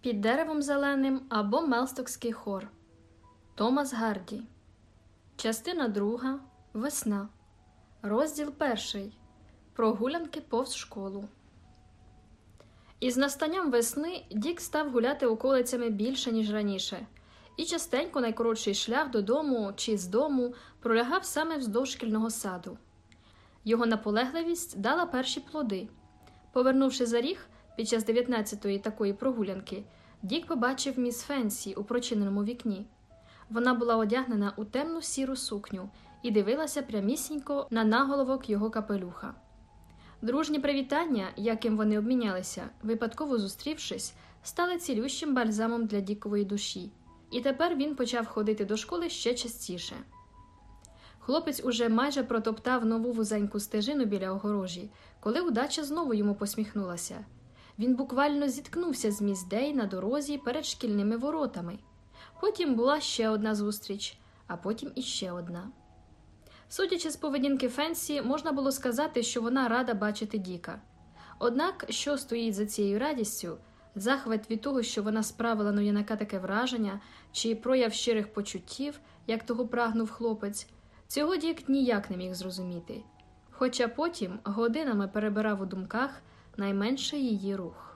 Під деревом зеленим або Мелстокський хор. Томас Гарді. Частина друга. Весна. Розділ перший. Прогулянки повз школу. Із настанням весни Дік став гуляти околицями більше, ніж раніше, і частенько найкоротший шлях додому чи з дому пролягав саме вздовж шкільного саду. Його наполегливість дала перші плоди. Повернувши за ріг під час 19-ї такої прогулянки, Дік побачив міс Фенсі у прочиненому вікні. Вона була одягнена у темну сіру сукню і дивилася прямісінько на наголовок його капелюха. Дружні привітання, яким вони обмінялися, випадково зустрівшись, стали цілющим бальзамом для Дікової душі, і тепер він почав ходити до школи ще частіше. Хлопець уже майже протоптав нову вузеньку стежину біля огорожі, коли удача знову йому посміхнулася. Він буквально зіткнувся з міс Дей на дорозі перед шкільними воротами. Потім була ще одна зустріч, а потім іще одна. Судячи з поведінки Фенсі, можна було сказати, що вона рада бачити Діка. Однак, що стоїть за цією радістю, захват від того, що вона справила на юнака таке враження, чи прояв щирих почуттів, як того прагнув хлопець, цього Дік ніяк не міг зрозуміти, хоча потім годинами перебирав у думках найменший її рух.